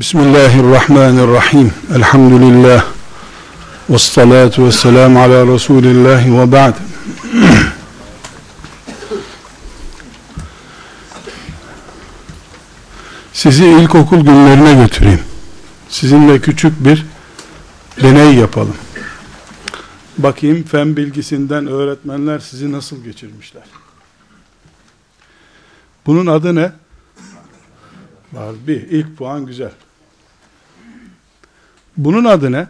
Bismillahirrahmanirrahim. Elhamdülillah. Ve salatu ve selamu ala Resulillah ve ba'd. Sizi ilkokul günlerine götüreyim. Sizinle küçük bir deney yapalım. Bakayım fen bilgisinden öğretmenler sizi nasıl geçirmişler. Bunun adı ne? Var bir. ilk puan güzel. Bunun adı ne?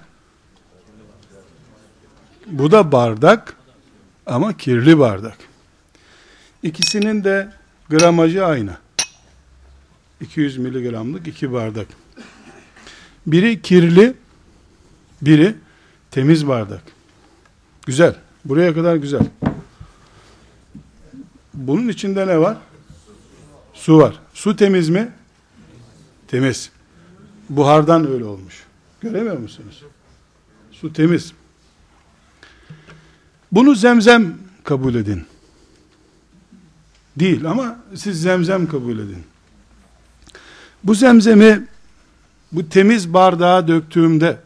Bu da bardak ama kirli bardak. İkisinin de gramajı aynı. 200 miligramlık iki bardak. Biri kirli, biri temiz bardak. Güzel. Buraya kadar güzel. Bunun içinde ne var? Su var. Su temiz mi? Temiz. Buhardan öyle olmuş. Göremiyor musunuz? Su temiz. Bunu zemzem kabul edin. Değil ama siz zemzem kabul edin. Bu zemzemi bu temiz bardağa döktüğümde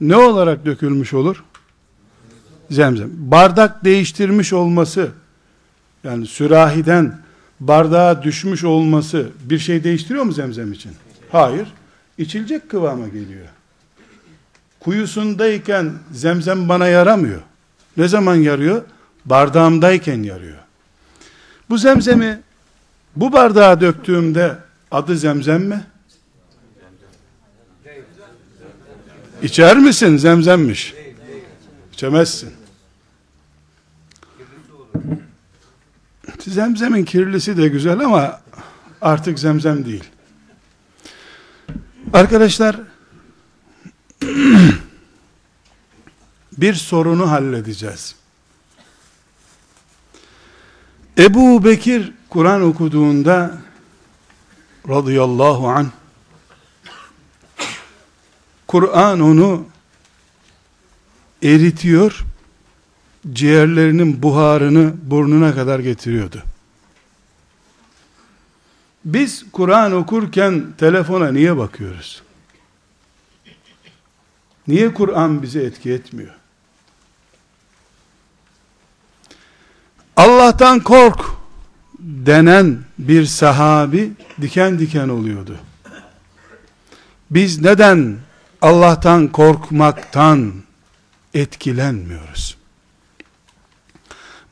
ne olarak dökülmüş olur? Zemzem. Bardak değiştirmiş olması yani sürahiden bardağa düşmüş olması bir şey değiştiriyor mu zemzem için? Hayır. İçilecek kıvama geliyor. Kuyusundayken zemzem bana yaramıyor. Ne zaman yarıyor? Bardağımdayken yarıyor. Bu zemzemi bu bardağa döktüğümde adı zemzem mi? İçer misin? Zemzemmiş. İçemezsin. Zemzemin kirlisi de güzel ama artık zemzem değil. Arkadaşlar bir sorunu halledeceğiz. Ebu Bekir Kur'an okuduğunda radıyallahu an Kur'an onu eritiyor ciğerlerinin buharını burnuna kadar getiriyordu. Biz Kur'an okurken telefona niye bakıyoruz? Niye Kur'an bizi etki etmiyor? Allah'tan kork denen bir sahabi diken diken oluyordu. Biz neden Allah'tan korkmaktan etkilenmiyoruz?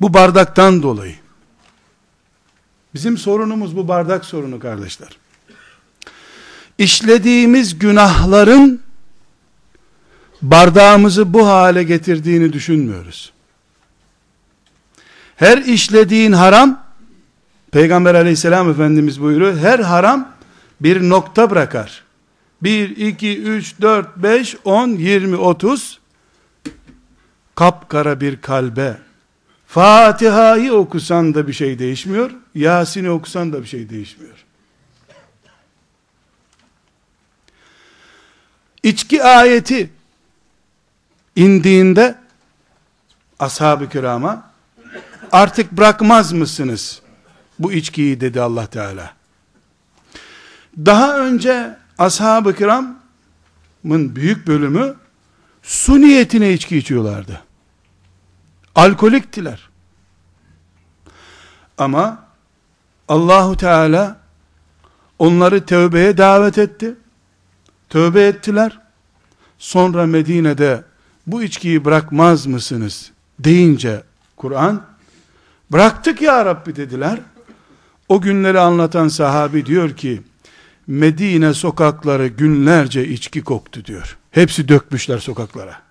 Bu bardaktan dolayı. Bizim sorunumuz bu bardak sorunu kardeşler. İşlediğimiz günahların bardağımızı bu hale getirdiğini düşünmüyoruz. Her işlediğin haram Peygamber aleyhisselam efendimiz buyuruyor her haram bir nokta bırakar. 1, 2, 3, 4, 5, 10, 20, 30 kapkara bir kalbe Fatiha'yı okusan da bir şey değişmiyor. Yasin'i okusan da bir şey değişmiyor. İçki ayeti indiğinde ashab-ı kirama artık bırakmaz mısınız bu içkiyi dedi Allah Teala. Daha önce ashab-ı kiramın büyük bölümü su niyetine içki içiyorlardı. Alkoliktiler. Ama Allahu Teala onları tövbeye davet etti. Tövbe ettiler. Sonra Medine'de bu içkiyi bırakmaz mısınız deyince Kur'an bıraktık ya Rabbi dediler. O günleri anlatan sahabi diyor ki Medine sokakları günlerce içki koktu diyor. Hepsi dökmüşler sokaklara.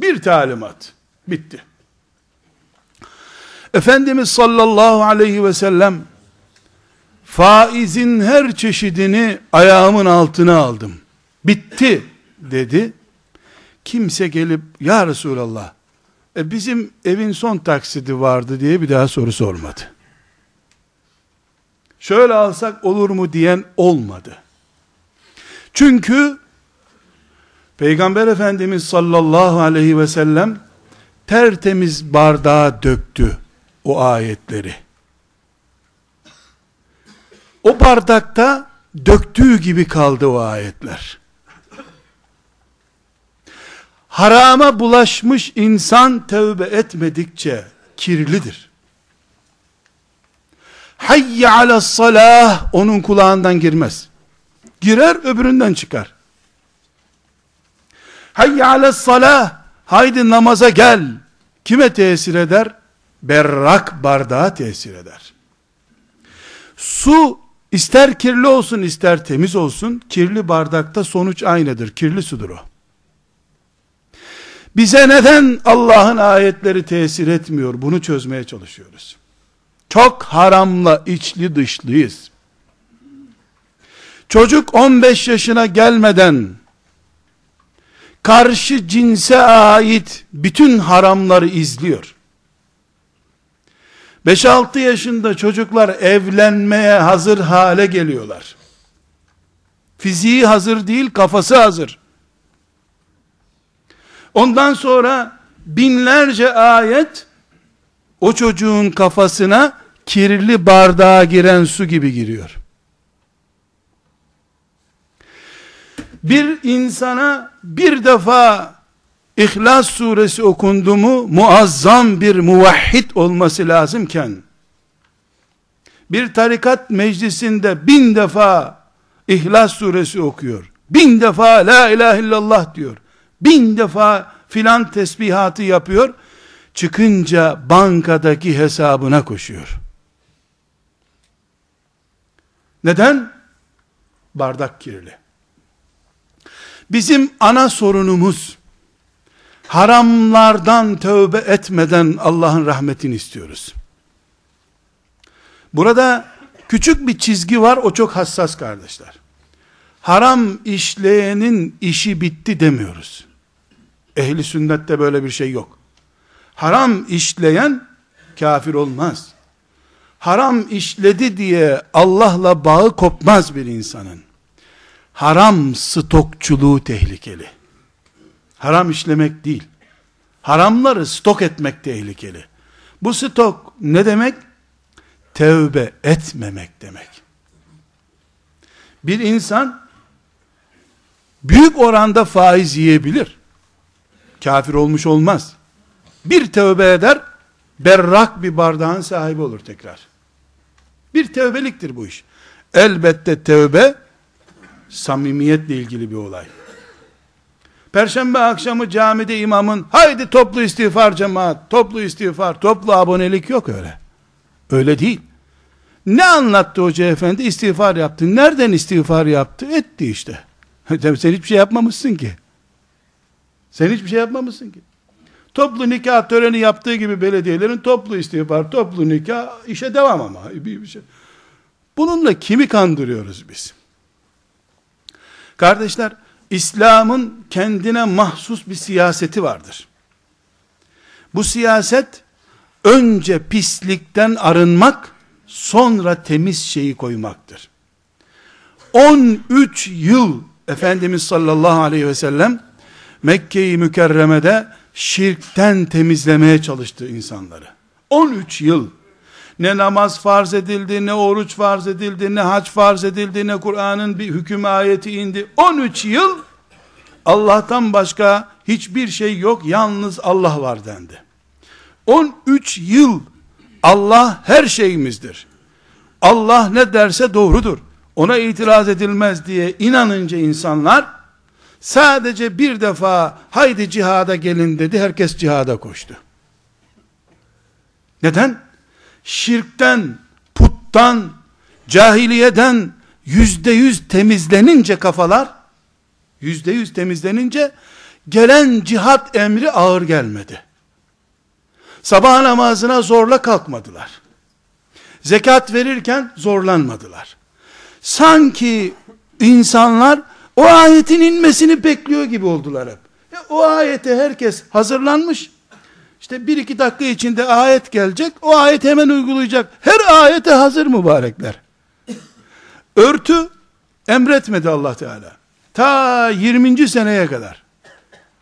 Bir talimat. Bitti. Efendimiz sallallahu aleyhi ve sellem faizin her çeşidini ayağımın altına aldım. Bitti dedi. Kimse gelip ya Resulallah e bizim evin son taksidi vardı diye bir daha soru sormadı. Şöyle alsak olur mu diyen olmadı. Çünkü Peygamber Efendimiz sallallahu aleyhi ve sellem tertemiz bardağa döktü o ayetleri. O bardakta döktüğü gibi kaldı o ayetler. Harama bulaşmış insan tövbe etmedikçe kirlidir. Hayye ala salah onun kulağından girmez. Girer öbüründen çıkar. Hayye ala salah haydi namaza gel. Kime tesir eder? Berrak bardağa tesir eder. Su ister kirli olsun ister temiz olsun kirli bardakta sonuç aynıdır. Kirli sudur o. Bize neden Allah'ın ayetleri tesir etmiyor? Bunu çözmeye çalışıyoruz. Çok haramla içli dışlıyız. Çocuk 15 yaşına gelmeden karşı cinse ait bütün haramları izliyor. 5-6 yaşında çocuklar evlenmeye hazır hale geliyorlar. Fiziği hazır değil, kafası hazır. Ondan sonra binlerce ayet o çocuğun kafasına kirli bardağa giren su gibi giriyor. Bir insana bir defa İhlas suresi okundu mu muazzam bir muvahhid olması lazımken bir tarikat meclisinde bin defa İhlas suresi okuyor. Bin defa la ilahe illallah diyor bin defa filan tesbihatı yapıyor, çıkınca bankadaki hesabına koşuyor. Neden? Bardak kirli. Bizim ana sorunumuz, haramlardan tövbe etmeden Allah'ın rahmetini istiyoruz. Burada küçük bir çizgi var, o çok hassas kardeşler. Haram işleyenin işi bitti demiyoruz. Ehli sünnette böyle bir şey yok. Haram işleyen kafir olmaz. Haram işledi diye Allah'la bağı kopmaz bir insanın. Haram stokçuluğu tehlikeli. Haram işlemek değil. Haramları stok etmek tehlikeli. Bu stok ne demek? Tevbe etmemek demek. Bir insan büyük oranda faiz yiyebilir kafir olmuş olmaz. Bir tövbe eder, berrak bir bardağın sahibi olur tekrar. Bir tövbeliktir bu iş. Elbette tövbe, samimiyetle ilgili bir olay. Perşembe akşamı camide imamın, haydi toplu istiğfar cemaat, toplu istiğfar, toplu abonelik yok öyle. Öyle değil. Ne anlattı hoca efendi? İstiğfar yaptı. Nereden istiğfar yaptı? Etti işte. Sen hiçbir şey yapmamışsın ki. Sen hiçbir şey yapmamışsın ki. Toplu nikah töreni yaptığı gibi belediyelerin toplu istiğfar, toplu nikah işe devam ama. Bir şey. Bununla kimi kandırıyoruz biz? Kardeşler, İslam'ın kendine mahsus bir siyaseti vardır. Bu siyaset önce pislikten arınmak, sonra temiz şeyi koymaktır. 13 yıl Efendimiz sallallahu aleyhi ve sellem Mekke-i Mükerreme'de şirkten temizlemeye çalıştı insanları. 13 yıl ne namaz farz edildi, ne oruç farz edildi, ne hac farz edildi, ne Kur'an'ın bir hüküm ayeti indi. 13 yıl Allah'tan başka hiçbir şey yok, yalnız Allah var dendi. 13 yıl Allah her şeyimizdir. Allah ne derse doğrudur. Ona itiraz edilmez diye inanınca insanlar Sadece bir defa haydi cihada gelin dedi. Herkes cihada koştu. Neden? Şirkten, puttan, cahiliyeden yüzde yüz temizlenince kafalar, yüzde yüz temizlenince gelen cihat emri ağır gelmedi. Sabah namazına zorla kalkmadılar. Zekat verirken zorlanmadılar. Sanki insanlar o ayetin inmesini bekliyor gibi oldular hep. Ya, o ayete herkes hazırlanmış. İşte bir iki dakika içinde ayet gelecek. O ayet hemen uygulayacak. Her ayete hazır mübarekler. Örtü emretmedi Allah Teala. Ta 20. seneye kadar.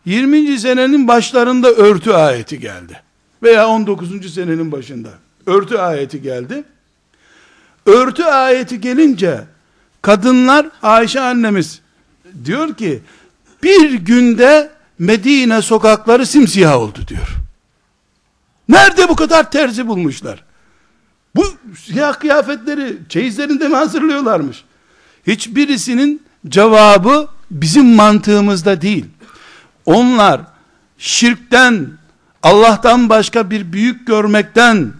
20. senenin başlarında örtü ayeti geldi. Veya 19. senenin başında. Örtü ayeti geldi. Örtü ayeti gelince kadınlar Ayşe annemiz diyor ki bir günde Medine sokakları simsiyah oldu diyor. Nerede bu kadar terzi bulmuşlar? Bu siyah kıyafetleri çeyizlerinde mi hazırlıyorlarmış? Hiçbirisinin cevabı bizim mantığımızda değil. Onlar şirkten, Allah'tan başka bir büyük görmekten,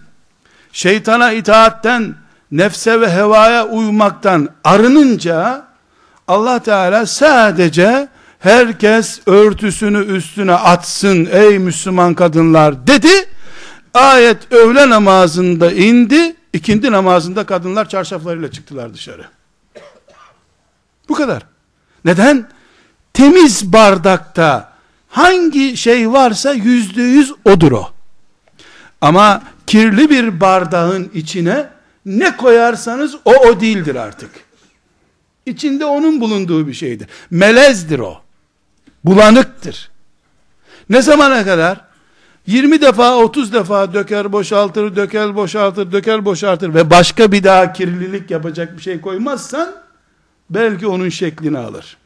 şeytana itaatten, nefse ve hevaya uymaktan arınınca Allah Teala sadece herkes örtüsünü üstüne atsın ey Müslüman kadınlar dedi. Ayet öğle namazında indi. ikindi namazında kadınlar çarşaflarıyla çıktılar dışarı. Bu kadar. Neden? Temiz bardakta hangi şey varsa yüzde yüz odur o. Ama kirli bir bardağın içine ne koyarsanız o o değildir artık. İçinde onun bulunduğu bir şeydir. Melezdir o. Bulanıktır. Ne zamana kadar? 20 defa 30 defa döker boşaltır, döker boşaltır, döker boşaltır ve başka bir daha kirlilik yapacak bir şey koymazsan belki onun şeklini alır.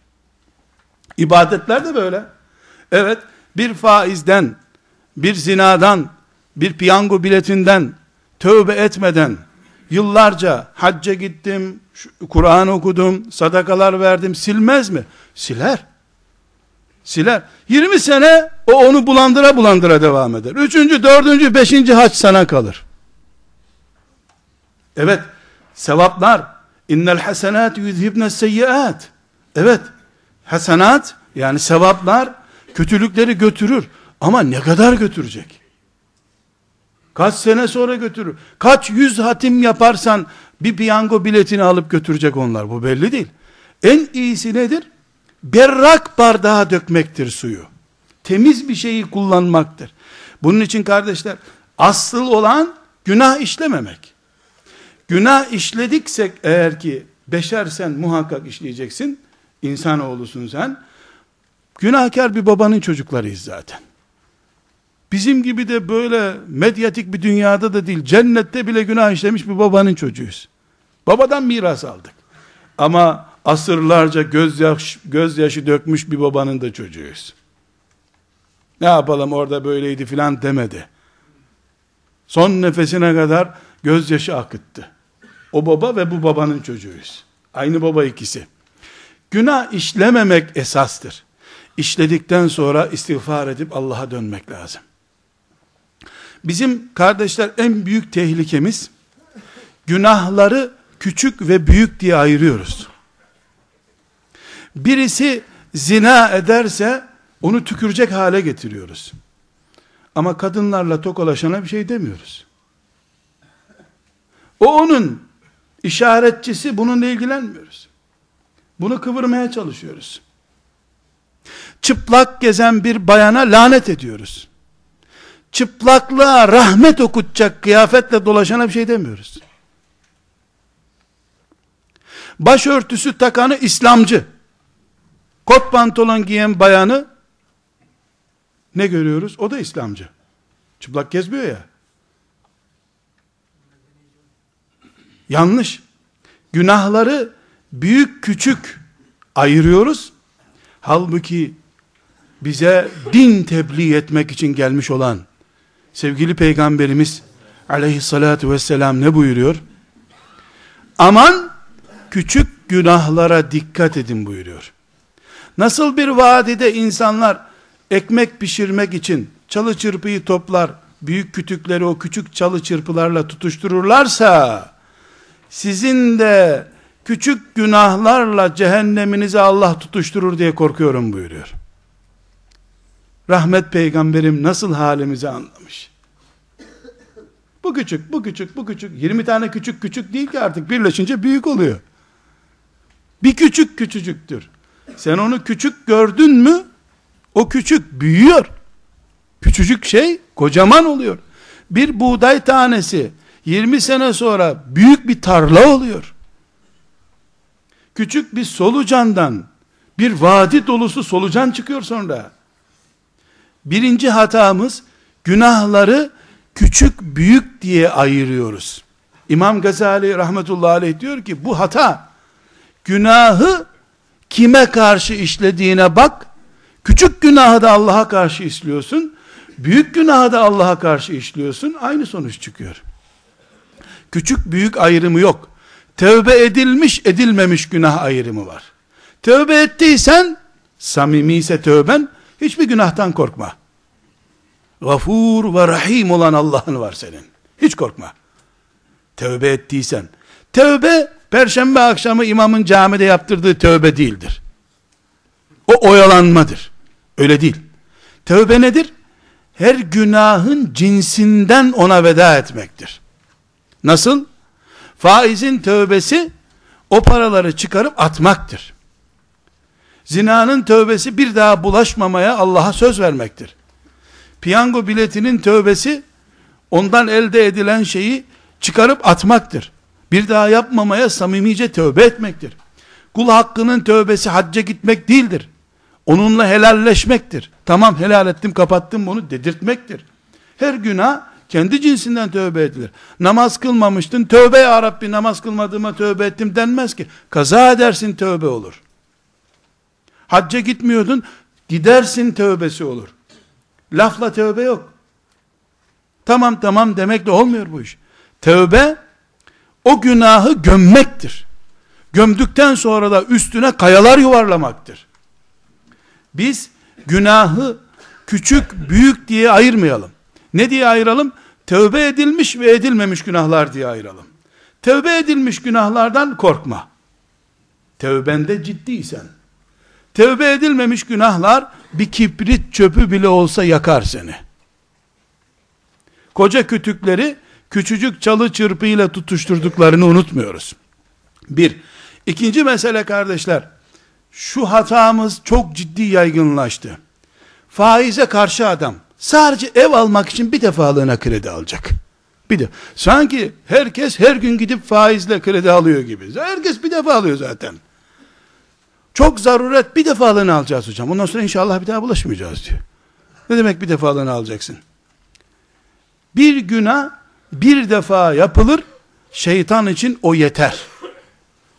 İbadetler de böyle. Evet, bir faizden, bir zinadan, bir piyango biletinden tövbe etmeden yıllarca hacca gittim, Kur'an okudum, sadakalar verdim silmez mi? Siler. Siler. 20 sene o onu bulandıra bulandıra devam eder. Üçüncü, dördüncü, beşinci hac sana kalır. Evet, sevaplar, innel hasenat yüzhibne seyyiat. Evet, hasenat, yani sevaplar, kötülükleri götürür. Ama ne kadar götürecek? Kaç sene sonra götürür? Kaç yüz hatim yaparsan bir piyango biletini alıp götürecek onlar. Bu belli değil. En iyisi nedir? Berrak bardağa dökmektir suyu. Temiz bir şeyi kullanmaktır. Bunun için kardeşler asıl olan günah işlememek. Günah işlediksek eğer ki beşersen muhakkak işleyeceksin. İnsanoğlusun sen. Günahkar bir babanın çocuklarıyız zaten. Bizim gibi de böyle medyatik bir dünyada da değil, cennette bile günah işlemiş bir babanın çocuğuyuz. Babadan miras aldık. Ama asırlarca gözyaş, gözyaşı dökmüş bir babanın da çocuğuyuz. Ne yapalım orada böyleydi filan demedi. Son nefesine kadar gözyaşı akıttı. O baba ve bu babanın çocuğuyuz. Aynı baba ikisi. Günah işlememek esastır. İşledikten sonra istiğfar edip Allah'a dönmek lazım. Bizim kardeşler en büyük tehlikemiz günahları küçük ve büyük diye ayırıyoruz. Birisi zina ederse onu tükürecek hale getiriyoruz. Ama kadınlarla tokalaşana bir şey demiyoruz. O onun işaretçisi bununla ilgilenmiyoruz. Bunu kıvırmaya çalışıyoruz. Çıplak gezen bir bayana lanet ediyoruz. Çıplaklığa rahmet okutacak kıyafetle dolaşana bir şey demiyoruz. Başörtüsü takanı İslamcı. Kot pantolon giyen bayanı ne görüyoruz? O da İslamcı. Çıplak gezmiyor ya. Yanlış. Günahları büyük küçük ayırıyoruz. Halbuki bize din tebliğ etmek için gelmiş olan sevgili peygamberimiz aleyhissalatu vesselam ne buyuruyor? Aman küçük günahlara dikkat edin buyuruyor. Nasıl bir vadide insanlar ekmek pişirmek için çalı çırpıyı toplar, büyük kütükleri o küçük çalı çırpılarla tutuştururlarsa, sizin de küçük günahlarla cehenneminizi Allah tutuşturur diye korkuyorum buyuruyor. Rahmet peygamberim nasıl halimizi anlamış. Bu küçük, bu küçük, bu küçük. 20 tane küçük küçük değil ki artık birleşince büyük oluyor. Bir küçük küçücüktür. Sen onu küçük gördün mü o küçük büyüyor. Küçücük şey kocaman oluyor. Bir buğday tanesi 20 sene sonra büyük bir tarla oluyor. Küçük bir solucandan bir vadi dolusu solucan çıkıyor sonra. Birinci hatamız günahları küçük büyük diye ayırıyoruz. İmam Gazali rahmetullahi aleyh diyor ki bu hata günahı kime karşı işlediğine bak. Küçük günahı da Allah'a karşı işliyorsun. Büyük günahı da Allah'a karşı işliyorsun. Aynı sonuç çıkıyor. Küçük büyük ayrımı yok. Tövbe edilmiş edilmemiş günah ayrımı var. Tövbe ettiysen samimi ise tövben hiçbir günahtan korkma. Gafur ve rahim olan Allah'ın var senin. Hiç korkma. Tövbe ettiysen. Tövbe, perşembe akşamı imamın camide yaptırdığı tövbe değildir. O oyalanmadır. Öyle değil. Tövbe nedir? Her günahın cinsinden ona veda etmektir. Nasıl? Faizin tövbesi, o paraları çıkarıp atmaktır. Zinanın tövbesi bir daha bulaşmamaya Allah'a söz vermektir piyango biletinin tövbesi ondan elde edilen şeyi çıkarıp atmaktır. Bir daha yapmamaya samimice tövbe etmektir. Kul hakkının tövbesi hacca gitmek değildir. Onunla helalleşmektir. Tamam helal ettim kapattım bunu dedirtmektir. Her günah kendi cinsinden tövbe edilir. Namaz kılmamıştın, tövbe ya Rabbi namaz kılmadığıma tövbe ettim denmez ki. Kaza edersin tövbe olur. Hacca gitmiyordun, gidersin tövbesi olur. Lafla tövbe yok. Tamam tamam demek de olmuyor bu iş. Tövbe o günahı gömmektir. Gömdükten sonra da üstüne kayalar yuvarlamaktır. Biz günahı küçük büyük diye ayırmayalım. Ne diye ayıralım? Tövbe edilmiş ve edilmemiş günahlar diye ayıralım. Tövbe edilmiş günahlardan korkma. Tövbende ciddiysen. Tövbe edilmemiş günahlar bir kibrit çöpü bile olsa yakar seni. Koca kütükleri küçücük çalı çırpıyla tutuşturduklarını unutmuyoruz. Bir. ikinci mesele kardeşler, şu hatamız çok ciddi yaygınlaştı. Faize karşı adam, sadece ev almak için bir defalığına kredi alacak. Bir de, sanki herkes her gün gidip faizle kredi alıyor gibi. Herkes bir defa alıyor zaten. Çok zaruret bir defalığını alacağız hocam. Ondan sonra inşallah bir daha bulaşmayacağız diyor. Ne demek bir defalığını alacaksın? Bir günah bir defa yapılır, şeytan için o yeter.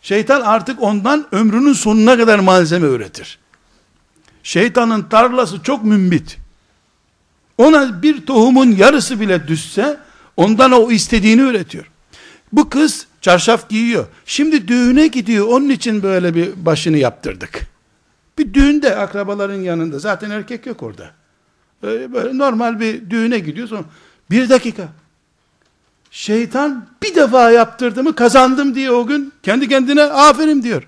Şeytan artık ondan ömrünün sonuna kadar malzeme üretir. Şeytanın tarlası çok mümbit. Ona bir tohumun yarısı bile düşse, ondan o istediğini üretiyor. Bu kız Çarşaf giyiyor. Şimdi düğüne gidiyor. Onun için böyle bir başını yaptırdık. Bir düğünde akrabaların yanında. Zaten erkek yok orada. Böyle, böyle normal bir düğüne gidiyorsun. Bir dakika. Şeytan bir defa yaptırdı mı kazandım diye o gün kendi kendine aferin diyor.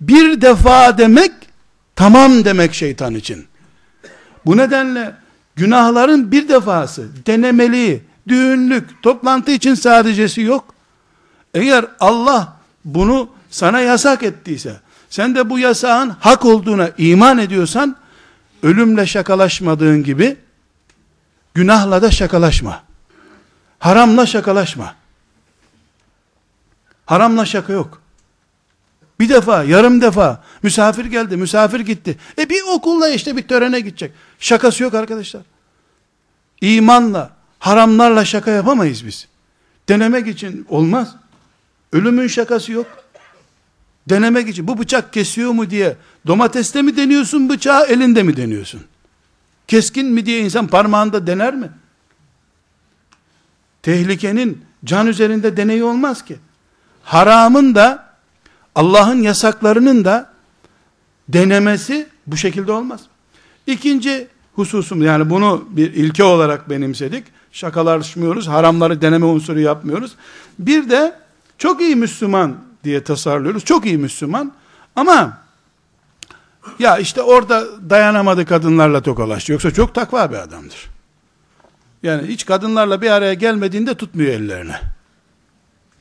Bir defa demek tamam demek şeytan için. Bu nedenle günahların bir defası denemeli, düğünlük, toplantı için sadecesi yok. Eğer Allah bunu sana yasak ettiyse, sen de bu yasağın hak olduğuna iman ediyorsan, ölümle şakalaşmadığın gibi, günahla da şakalaşma. Haramla şakalaşma. Haramla şaka yok. Bir defa, yarım defa, misafir geldi, misafir gitti. E bir okulda işte bir törene gidecek. Şakası yok arkadaşlar. İmanla, haramlarla şaka yapamayız biz. Denemek için olmaz. Ölümün şakası yok. Denemek için bu bıçak kesiyor mu diye domateste mi deniyorsun bıçağı elinde mi deniyorsun? Keskin mi diye insan parmağında dener mi? Tehlikenin can üzerinde deneyi olmaz ki. Haramın da Allah'ın yasaklarının da denemesi bu şekilde olmaz. İkinci hususum yani bunu bir ilke olarak benimsedik. Şakalaşmıyoruz, haramları deneme unsuru yapmıyoruz. Bir de çok iyi Müslüman diye tasarlıyoruz. Çok iyi Müslüman. Ama ya işte orada dayanamadı kadınlarla tokalaştı. Yoksa çok takva bir adamdır. Yani hiç kadınlarla bir araya gelmediğinde tutmuyor ellerine.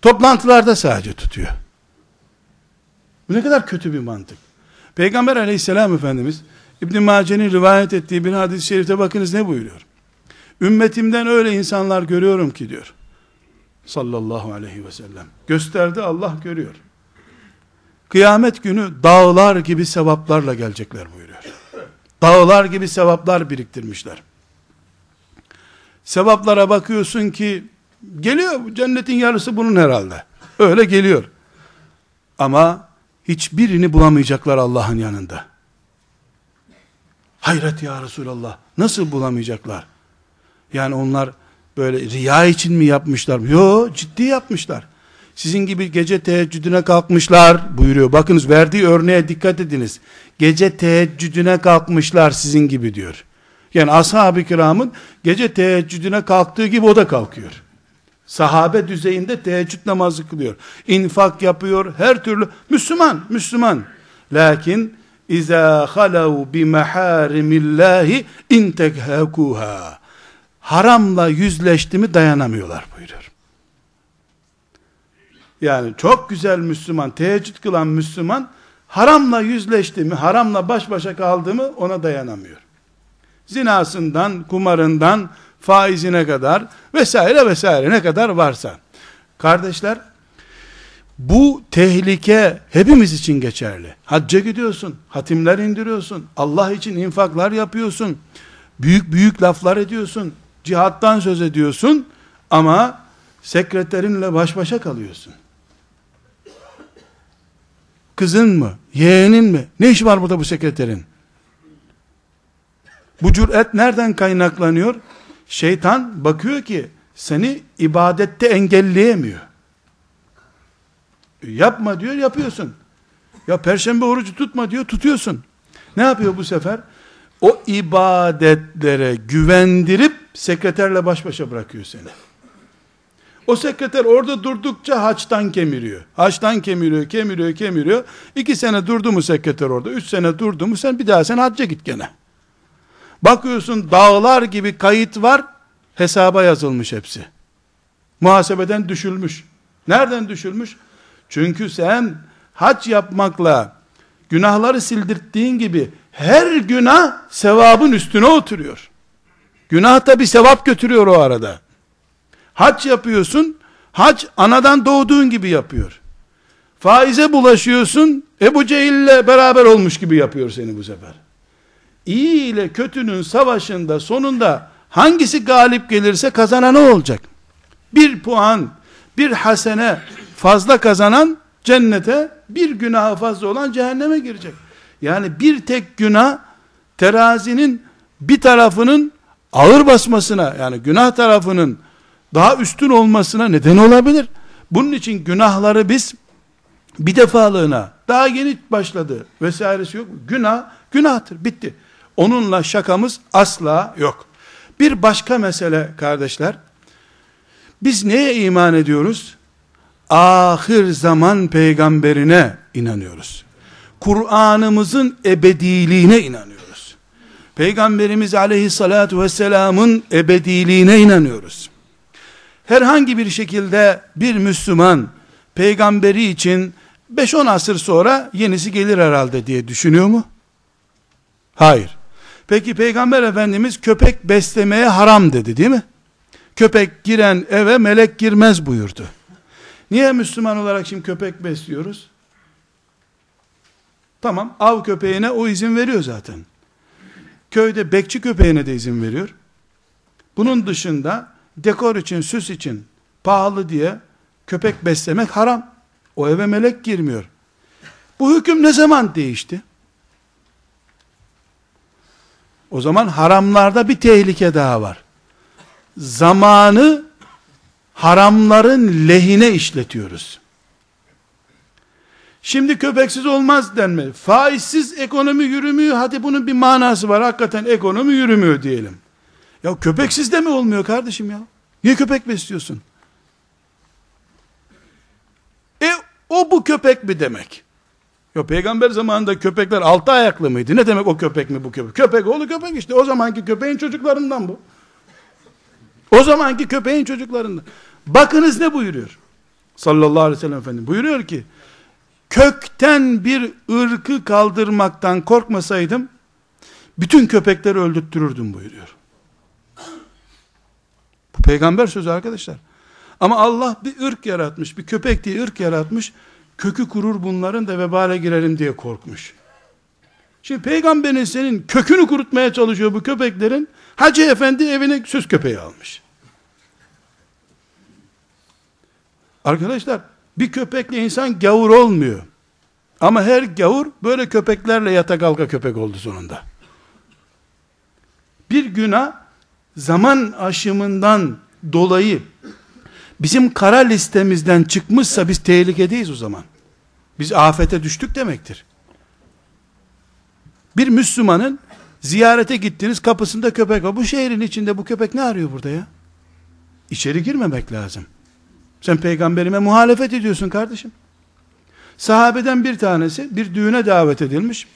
Toplantılarda sadece tutuyor. Bu ne kadar kötü bir mantık. Peygamber aleyhisselam efendimiz İbn Mace'nin rivayet ettiği bir hadis-i şerifte bakınız ne buyuruyor? Ümmetimden öyle insanlar görüyorum ki diyor. Sallallahu aleyhi ve sellem. Gösterdi Allah görüyor. Kıyamet günü dağlar gibi sevaplarla gelecekler buyuruyor. Dağlar gibi sevaplar biriktirmişler. Sevaplara bakıyorsun ki geliyor cennetin yarısı bunun herhalde. Öyle geliyor. Ama hiçbirini bulamayacaklar Allah'ın yanında. Hayret ya Resulallah. Nasıl bulamayacaklar? Yani onlar böyle riya için mi yapmışlar? Yo ciddi yapmışlar. Sizin gibi gece teheccüdüne kalkmışlar buyuruyor. Bakınız verdiği örneğe dikkat ediniz. Gece teheccüdüne kalkmışlar sizin gibi diyor. Yani ashab-ı kiramın gece teheccüdüne kalktığı gibi o da kalkıyor. Sahabe düzeyinde teheccüd namazı kılıyor. İnfak yapıyor. Her türlü Müslüman, Müslüman. Lakin İza halav bi maharimillahi intekhakuha. Haramla yüzleşti mi dayanamıyorlar buyuruyor. Yani çok güzel Müslüman, teheccüd kılan Müslüman, haramla yüzleşti mi, haramla baş başa kaldı mı ona dayanamıyor. Zinasından, kumarından, faizine kadar vesaire vesaire ne kadar varsa. Kardeşler, bu tehlike hepimiz için geçerli. Hacca gidiyorsun, hatimler indiriyorsun, Allah için infaklar yapıyorsun, büyük büyük laflar ediyorsun, cihattan söz ediyorsun ama sekreterinle baş başa kalıyorsun. Kızın mı, yeğenin mi? Ne iş var burada bu sekreterin? Bu cüret nereden kaynaklanıyor? Şeytan bakıyor ki seni ibadette engelleyemiyor. Yapma diyor, yapıyorsun. Ya perşembe orucu tutma diyor, tutuyorsun. Ne yapıyor bu sefer? O ibadetlere güvendirip sekreterle baş başa bırakıyor seni. O sekreter orada durdukça haçtan kemiriyor. Haçtan kemiriyor, kemiriyor, kemiriyor. İki sene durdu mu sekreter orada? Üç sene durdu mu sen bir daha sen hacca git gene. Bakıyorsun dağlar gibi kayıt var. Hesaba yazılmış hepsi. Muhasebeden düşülmüş. Nereden düşülmüş? Çünkü sen hac yapmakla günahları sildirttiğin gibi her günah sevabın üstüne oturuyor. Günah da bir sevap götürüyor o arada. Hac yapıyorsun, hac anadan doğduğun gibi yapıyor. Faize bulaşıyorsun, Ebu Cehil'le beraber olmuş gibi yapıyor seni bu sefer. İyi ile kötünün savaşında sonunda hangisi galip gelirse kazanan o olacak. Bir puan, bir hasene fazla kazanan cennete, bir günahı fazla olan cehenneme girecek. Yani bir tek günah terazinin bir tarafının ağır basmasına yani günah tarafının daha üstün olmasına neden olabilir. Bunun için günahları biz bir defalığına daha yeni başladı vesairesi yok. Günah günahtır bitti. Onunla şakamız asla yok. Bir başka mesele kardeşler. Biz neye iman ediyoruz? Ahir zaman peygamberine inanıyoruz. Kur'an'ımızın ebediliğine inanıyoruz. Peygamberimiz aleyhissalatu vesselamın ebediliğine inanıyoruz. Herhangi bir şekilde bir Müslüman peygamberi için 5-10 asır sonra yenisi gelir herhalde diye düşünüyor mu? Hayır. Peki Peygamber Efendimiz köpek beslemeye haram dedi değil mi? Köpek giren eve melek girmez buyurdu. Niye Müslüman olarak şimdi köpek besliyoruz? Tamam av köpeğine o izin veriyor zaten. Köyde bekçi köpeğine de izin veriyor. Bunun dışında dekor için, süs için pahalı diye köpek beslemek haram. O eve melek girmiyor. Bu hüküm ne zaman değişti? O zaman haramlarda bir tehlike daha var. Zamanı haramların lehine işletiyoruz. Şimdi köpeksiz olmaz denme. Faizsiz ekonomi yürümüyor. Hadi bunun bir manası var. Hakikaten ekonomi yürümüyor diyelim. Ya köpeksiz de mi olmuyor kardeşim ya? Niye köpek besliyorsun? E o bu köpek mi demek? Ya peygamber zamanında köpekler altı ayaklı mıydı? Ne demek o köpek mi bu köpek? Köpek oğlu köpek işte. O zamanki köpeğin çocuklarından bu. O zamanki köpeğin çocuklarından. Bakınız ne buyuruyor? Sallallahu aleyhi ve sellem efendim buyuruyor ki kökten bir ırkı kaldırmaktan korkmasaydım bütün köpekleri öldürttürürdüm buyuruyor. Bu peygamber sözü arkadaşlar. Ama Allah bir ırk yaratmış, bir köpek diye ırk yaratmış. Kökü kurur bunların da vebale girerim diye korkmuş. Şimdi peygamberin senin kökünü kurutmaya çalışıyor bu köpeklerin. Hacı efendi evine süs köpeği almış. Arkadaşlar bir köpekle insan gavur olmuyor. Ama her gavur böyle köpeklerle yata kalka köpek oldu sonunda. Bir günah zaman aşımından dolayı bizim kara listemizden çıkmışsa biz tehlikedeyiz o zaman. Biz afete düştük demektir. Bir Müslümanın ziyarete gittiniz kapısında köpek var. Bu şehrin içinde bu köpek ne arıyor burada ya? İçeri girmemek lazım. Sen peygamberime muhalefet ediyorsun kardeşim. Sahabeden bir tanesi bir düğüne davet edilmiş.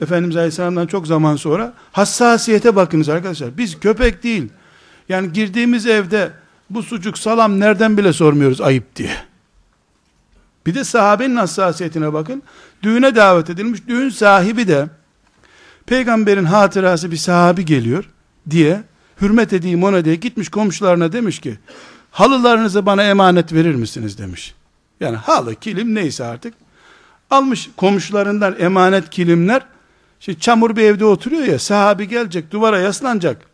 Efendimiz Aleyhisselam'dan çok zaman sonra hassasiyete bakınız arkadaşlar. Biz köpek değil. Yani girdiğimiz evde bu sucuk salam nereden bile sormuyoruz ayıp diye. Bir de sahabenin hassasiyetine bakın. Düğüne davet edilmiş. Düğün sahibi de peygamberin hatırası bir sahabi geliyor diye hürmet edeyim ona diye gitmiş komşularına demiş ki halılarınızı bana emanet verir misiniz demiş. Yani halı, kilim neyse artık. Almış komşularından emanet kilimler. Şimdi çamur bir evde oturuyor ya sahabi gelecek duvara yaslanacak.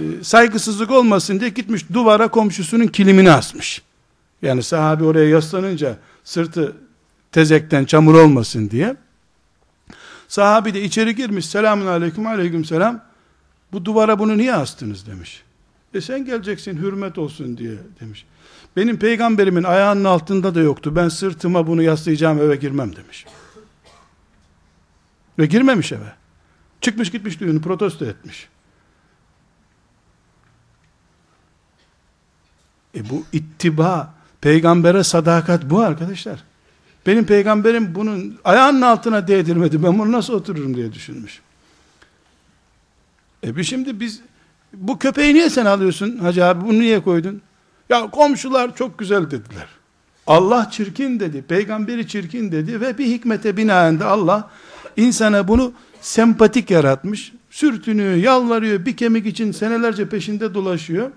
Ee, saygısızlık olmasın diye gitmiş duvara komşusunun kilimini asmış. Yani sahabi oraya yaslanınca sırtı tezekten çamur olmasın diye. Sahabi de içeri girmiş. Selamun aleyküm aleyküm selam. Bu duvara bunu niye astınız demiş. E sen geleceksin hürmet olsun diye demiş. Benim peygamberimin ayağının altında da yoktu. Ben sırtıma bunu yaslayacağım eve girmem demiş. Ve girmemiş eve. Çıkmış gitmiş düğünü protesto etmiş. E bu ittiba, peygambere sadakat bu arkadaşlar. Benim peygamberim bunun ayağının altına değdirmedi. Ben bunu nasıl otururum diye düşünmüş. E bir şimdi biz bu köpeği niye sen alıyorsun hacı abi bunu niye koydun? Ya komşular çok güzel dediler. Allah çirkin dedi, peygamberi çirkin dedi ve bir hikmete binaen de Allah insana bunu sempatik yaratmış. Sürtünüyor, yalvarıyor, bir kemik için senelerce peşinde dolaşıyor.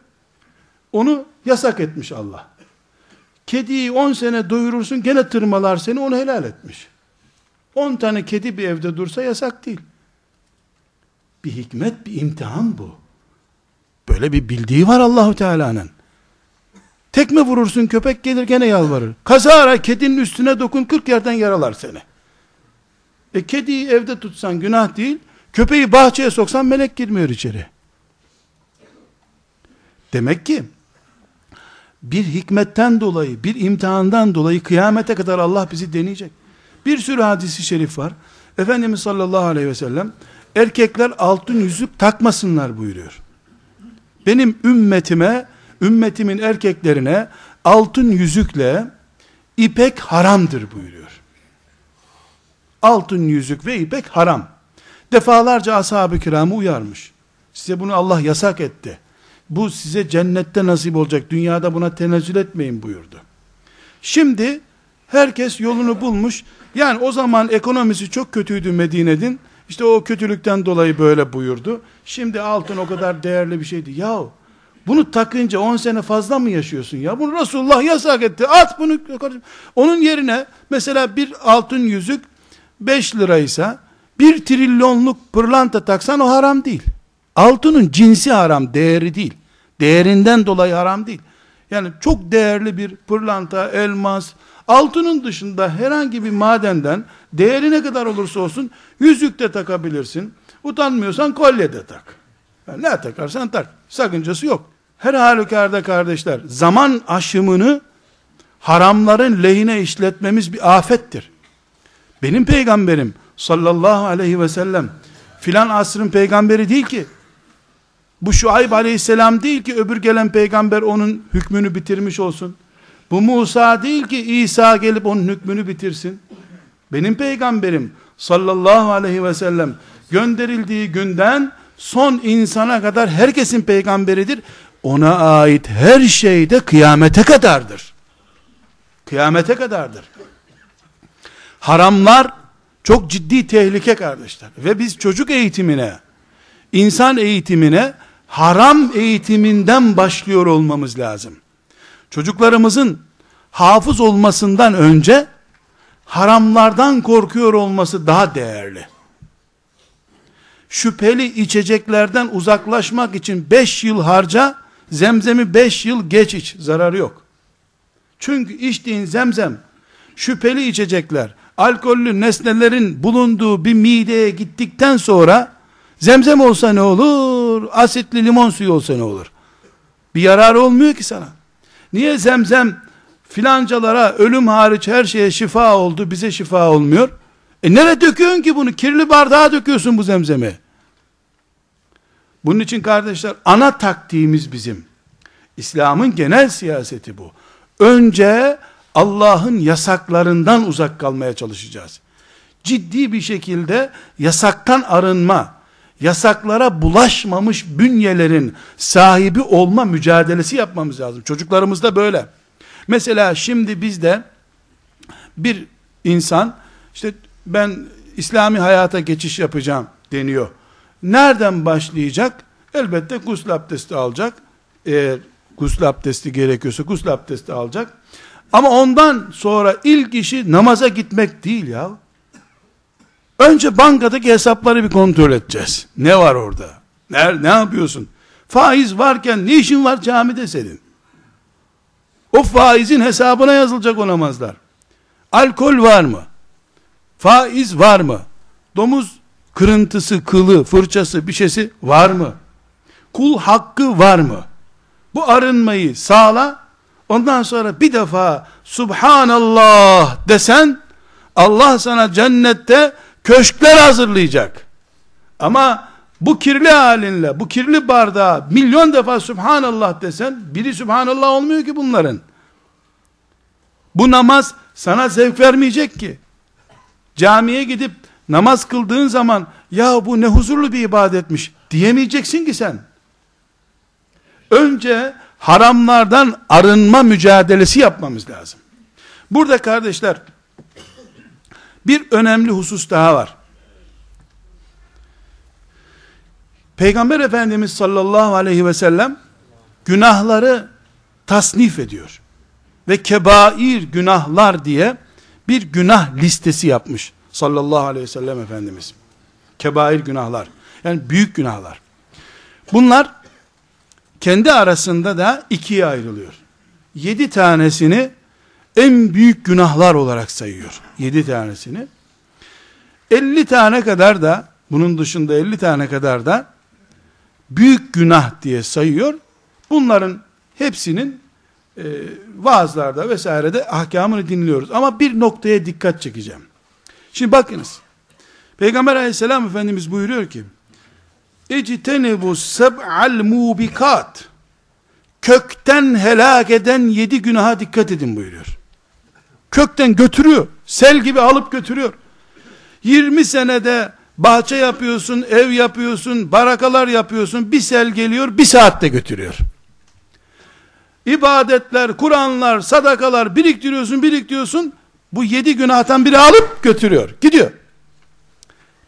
Onu yasak etmiş Allah. Kediyi 10 sene doyurursun gene tırmalar seni onu helal etmiş. 10 tane kedi bir evde dursa yasak değil. Bir hikmet, bir imtihan bu. Böyle bir bildiği var Allahu Teala'nın. Tekme vurursun köpek gelir gene yalvarır. Kazara kedinin üstüne dokun 40 yerden yaralar seni. E kediyi evde tutsan günah değil. Köpeği bahçeye soksan melek girmiyor içeri. Demek ki bir hikmetten dolayı, bir imtihandan dolayı kıyamete kadar Allah bizi deneyecek. Bir sürü hadisi şerif var. Efendimiz sallallahu aleyhi ve sellem erkekler altın yüzük takmasınlar buyuruyor. Benim ümmetime, ümmetimin erkeklerine altın yüzükle ipek haramdır buyuruyor. Altın yüzük ve ipek haram. Defalarca ashab-ı kiramı uyarmış. Size bunu Allah yasak etti. Bu size cennette nasip olacak. Dünyada buna tenezzül etmeyin buyurdu. Şimdi herkes yolunu bulmuş. Yani o zaman ekonomisi çok kötüydü Medine'nin. İşte o kötülükten dolayı böyle buyurdu. Şimdi altın o kadar değerli bir şeydi. Yahu bunu takınca 10 sene fazla mı yaşıyorsun ya? Bunu Resulullah yasak etti. At bunu. Onun yerine mesela bir altın yüzük 5 liraysa bir trilyonluk pırlanta taksan o haram değil. Altının cinsi haram, değeri değil. Değerinden dolayı haram değil. Yani çok değerli bir pırlanta, elmas, altının dışında herhangi bir madenden değeri ne kadar olursa olsun yüzük de takabilirsin. Utanmıyorsan kolye de tak. Yani ne takarsan tak. Sakıncası yok. Her halükarda kardeşler zaman aşımını haramların lehine işletmemiz bir afettir. Benim peygamberim sallallahu aleyhi ve sellem filan asrın peygamberi değil ki. Bu Şuayb aleyhisselam değil ki öbür gelen peygamber onun hükmünü bitirmiş olsun. Bu Musa değil ki İsa gelip onun hükmünü bitirsin. Benim peygamberim sallallahu aleyhi ve sellem gönderildiği günden son insana kadar herkesin peygamberidir. ona ait her şey de kıyamete kadardır. Kıyamete kadardır. Haramlar çok ciddi tehlike kardeşler. Ve biz çocuk eğitimine, insan eğitimine haram eğitiminden başlıyor olmamız lazım. Çocuklarımızın hafız olmasından önce haramlardan korkuyor olması daha değerli. Şüpheli içeceklerden uzaklaşmak için 5 yıl harca, zemzemi 5 yıl geç iç, zararı yok. Çünkü içtiğin zemzem, şüpheli içecekler, alkollü nesnelerin bulunduğu bir mideye gittikten sonra, zemzem olsa ne olur, asitli limon suyu olsa ne olur? Bir yarar olmuyor ki sana. Niye zemzem filancalara ölüm hariç her şeye şifa oldu, bize şifa olmuyor? E nereye döküyorsun ki bunu? Kirli bardağa döküyorsun bu zemzemi. Bunun için kardeşler ana taktiğimiz bizim. İslam'ın genel siyaseti bu. Önce Allah'ın yasaklarından uzak kalmaya çalışacağız. Ciddi bir şekilde yasaktan arınma, yasaklara bulaşmamış bünyelerin sahibi olma mücadelesi yapmamız lazım. Çocuklarımız da böyle. Mesela şimdi bizde bir insan işte ben İslami hayata geçiş yapacağım deniyor. Nereden başlayacak? Elbette gusül abdesti alacak. Eğer gusül abdesti gerekiyorsa gusül abdesti alacak. Ama ondan sonra ilk işi namaza gitmek değil ya. Önce bankadaki hesapları bir kontrol edeceğiz. Ne var orada? Ne, ne yapıyorsun? Faiz varken ne işin var camide senin? O faizin hesabına yazılacak o namazlar. Alkol var mı? Faiz var mı? Domuz kırıntısı, kılı, fırçası, bir şeysi var mı? Kul hakkı var mı? Bu arınmayı sağla. Ondan sonra bir defa Subhanallah desen Allah sana cennette köşkler hazırlayacak. Ama bu kirli halinle, bu kirli bardağa milyon defa Subhanallah desen, biri Subhanallah olmuyor ki bunların. Bu namaz sana zevk vermeyecek ki. Camiye gidip namaz kıldığın zaman, ya bu ne huzurlu bir ibadetmiş diyemeyeceksin ki sen. Önce haramlardan arınma mücadelesi yapmamız lazım. Burada kardeşler, bir önemli husus daha var. Peygamber Efendimiz sallallahu aleyhi ve sellem günahları tasnif ediyor. Ve kebair günahlar diye bir günah listesi yapmış sallallahu aleyhi ve sellem Efendimiz. Kebair günahlar. Yani büyük günahlar. Bunlar kendi arasında da ikiye ayrılıyor. Yedi tanesini en büyük günahlar olarak sayıyor. Yedi tanesini. Elli tane kadar da bunun dışında elli tane kadar da büyük günah diye sayıyor. Bunların hepsinin e, vaazlarda vesairede ahkamını dinliyoruz. Ama bir noktaya dikkat çekeceğim. Şimdi bakınız. Peygamber aleyhisselam efendimiz buyuruyor ki اِجْتَنِبُ seb'al mubikat kökten helak eden yedi günaha dikkat edin buyuruyor. Kökten götürüyor. Sel gibi alıp götürüyor. 20 senede bahçe yapıyorsun, ev yapıyorsun, barakalar yapıyorsun, bir sel geliyor, bir saatte götürüyor. İbadetler, Kur'anlar, sadakalar biriktiriyorsun, biriktiriyorsun, bu yedi günahtan biri alıp götürüyor, gidiyor.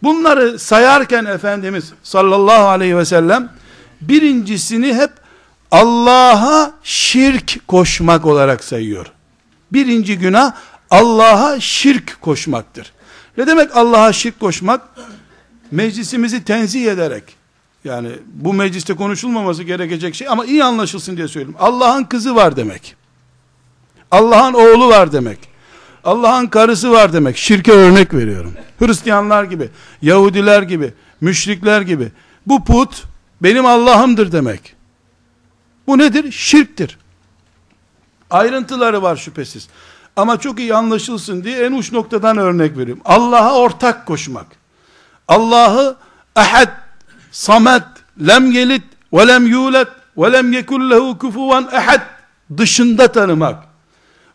Bunları sayarken Efendimiz sallallahu aleyhi ve sellem, birincisini hep Allah'a şirk koşmak olarak sayıyor. Birinci günah, Allah'a şirk koşmaktır. Ne demek Allah'a şirk koşmak? meclisimizi tenzih ederek, yani bu mecliste konuşulmaması gerekecek şey ama iyi anlaşılsın diye söyleyeyim. Allah'ın kızı var demek. Allah'ın oğlu var demek. Allah'ın karısı var demek. Şirke örnek veriyorum. Hristiyanlar gibi, Yahudiler gibi, müşrikler gibi. Bu put benim Allah'ımdır demek. Bu nedir? Şirktir. Ayrıntıları var şüphesiz. Ama çok iyi anlaşılsın diye en uç noktadan örnek veriyorum. Allah'a ortak koşmak. Allah'ı ehad, samet, lem yelit, ve lem yulet, ve lem yekullehu kufuvan ehad dışında tanımak.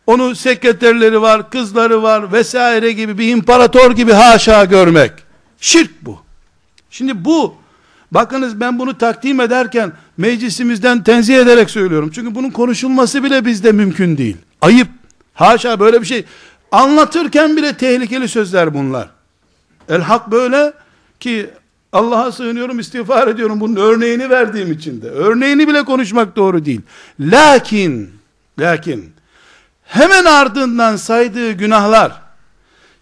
Onu sekreterleri var, kızları var vesaire gibi bir imparator gibi haşa görmek. Şirk bu. Şimdi bu Bakınız ben bunu takdim ederken meclisimizden tenzih ederek söylüyorum. Çünkü bunun konuşulması bile bizde mümkün değil. Ayıp. Haşa böyle bir şey. Anlatırken bile tehlikeli sözler bunlar. El hak böyle ki Allah'a sığınıyorum, istiğfar ediyorum. Bunun örneğini verdiğim için de. Örneğini bile konuşmak doğru değil. Lakin, lakin, hemen ardından saydığı günahlar,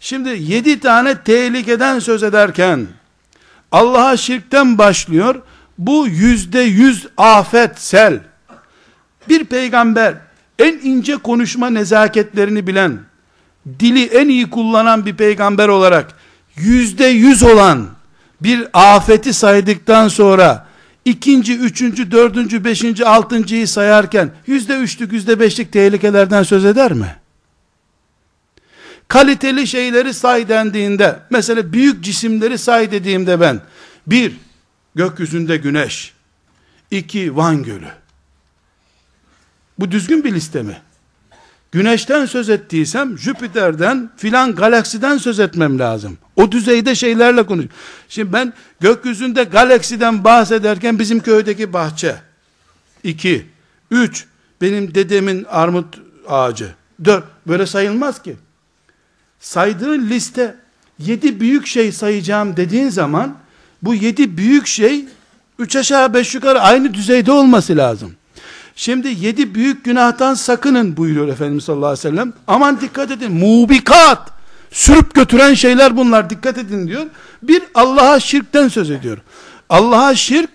şimdi yedi tane tehlikeden söz ederken, Allah'a şirkten başlıyor, bu yüzde yüz afet, sel. Bir peygamber, en ince konuşma nezaketlerini bilen, dili en iyi kullanan bir peygamber olarak, yüzde yüz olan, bir afeti saydıktan sonra ikinci, üçüncü, dördüncü, beşinci, altıncıyı sayarken yüzde üçlük, yüzde beşlik tehlikelerden söz eder mi? Kaliteli şeyleri say dendiğinde, mesela büyük cisimleri say dediğimde ben, bir, gökyüzünde güneş, iki, Van Gölü. Bu düzgün bir liste mi? Güneşten söz ettiysem Jüpiter'den filan galaksiden söz etmem lazım. O düzeyde şeylerle konuş. Şimdi ben gökyüzünde galaksiden bahsederken bizim köydeki bahçe. iki, üç, benim dedemin armut ağacı. Dört, böyle sayılmaz ki. Saydığın liste yedi büyük şey sayacağım dediğin zaman bu yedi büyük şey üç aşağı beş yukarı aynı düzeyde olması lazım. Şimdi yedi büyük günahtan sakının buyuruyor Efendimiz sallallahu aleyhi ve sellem. Aman dikkat edin. Mubikat. Sürüp götüren şeyler bunlar. Dikkat edin diyor. Bir Allah'a şirkten söz ediyor. Allah'a şirk